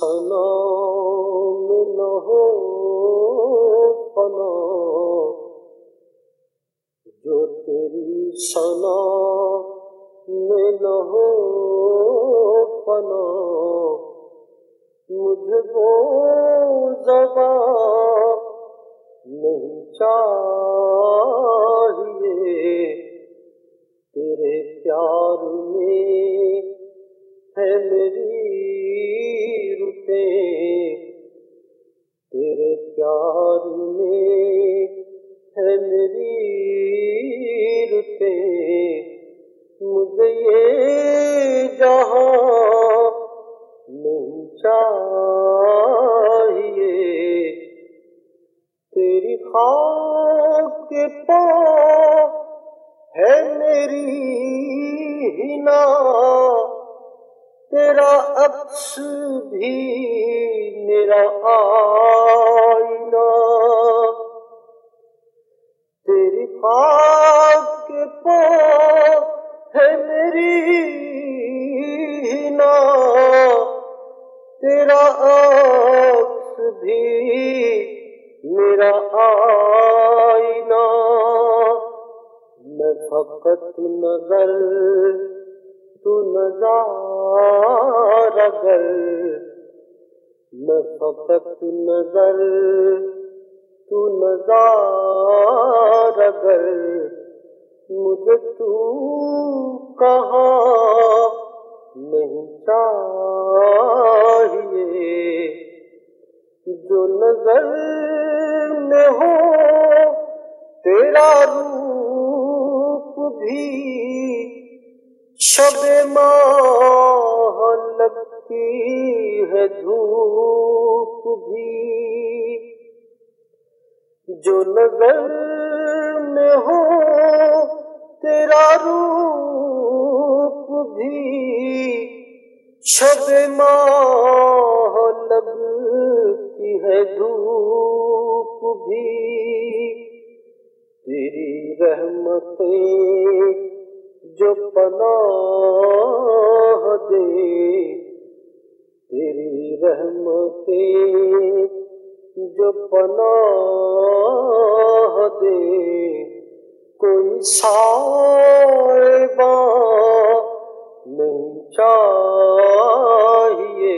سنا نہ ہو فنا۔ جو تیری سنا میں نہ ہو فنا۔ مجھے وہ زبا نہیں چاہیے پیار میں ہے میری رتے، مجھے یہ جہاں نہیں چاہیے۔ تیری خاک کے پا ہے میری ہنا تیرا عکس بھی میرا آئینہ۔ تیری خاک کے پا ہے میری ہنا تیرا عکس بھی میرا آئینہ۔ میں فقط نظر تو نظار اگر میں فقط نظر تو نظار اگر مجھے تو کہاں نہیں چاہیے جو نظر میں ہو تیرا روپ بھی شب ماہ لگتی ہے دھوپ بھی۔ جو نظر میں ہو تیرا روپ بھی۔ شب ماہ لگتی ہے دھوپ بھی۔ تیری رحمتیں جو پناہ دے، تیری رحمتیں جو پناہ دے، کوئی صاحبہ نہیں چاہیے۔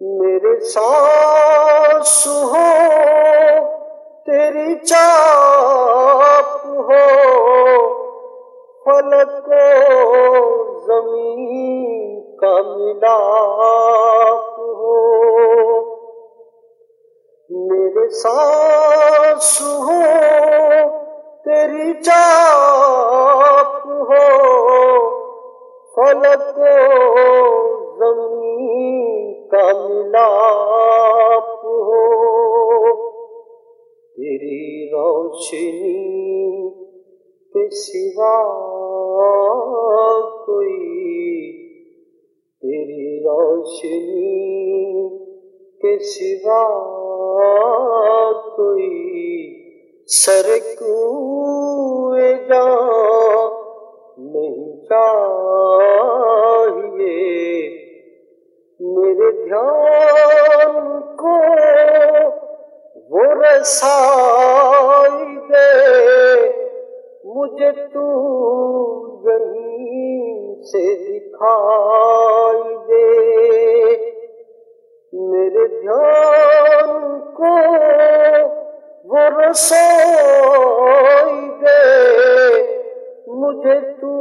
میرے سانس ہو، تیری چاپ ہو فلک کو زمین کا ملاپ ہو۔ میرے سانس ہو تیری چاپ ہو۔ فلک کو کوئی تیری روشنی کے سوا کوئی سر کوئے جا نہیں چاہیے۔ میرے دھیان کو وہ رسائی دے۔ مجھے تو یہیں سے دکھائی دے۔ میرے دھیان کو وہ رسائی دے۔ مجھے تو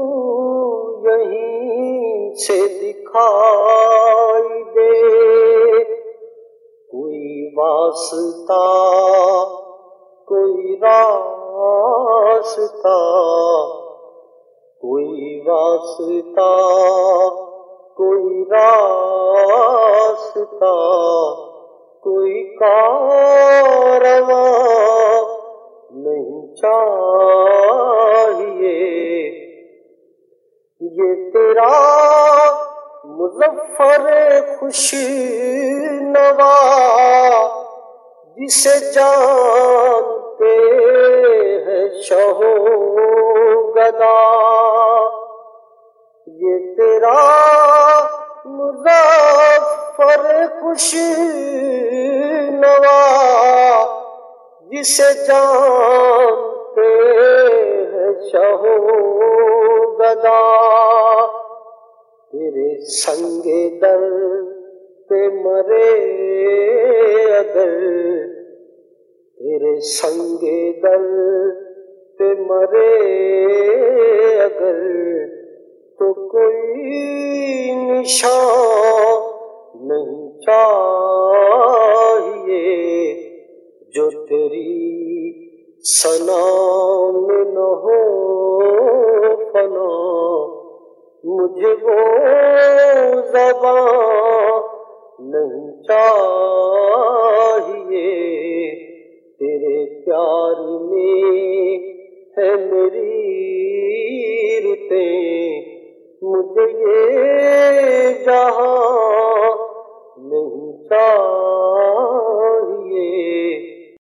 یہیں سے دکھائی دے۔ کوئی واسطہ، کوئی راہ راستہ کوئی واسطہ کوئی راستہ کوئی کارواں نہیں چاہیے یہ تیرا مظفر خوش نوا جسے جانتے ہیں گدا۔ یہ تیرا مظفر خوش نوا، جسے جانتے ہیں شہو گدا۔ تیرے سنگ در پہ مرے اگر، تیرے سنگ در پہ مرے اگر تو کوئی نشان نہیں چاہیے جو تیری سنا میں نہ ہو فنا۔ مجھے وہ زبان نہیں چاہیے تیرے پیار میں ہے میری رتے مجھے یہ جہاں نہیں چاہیے۔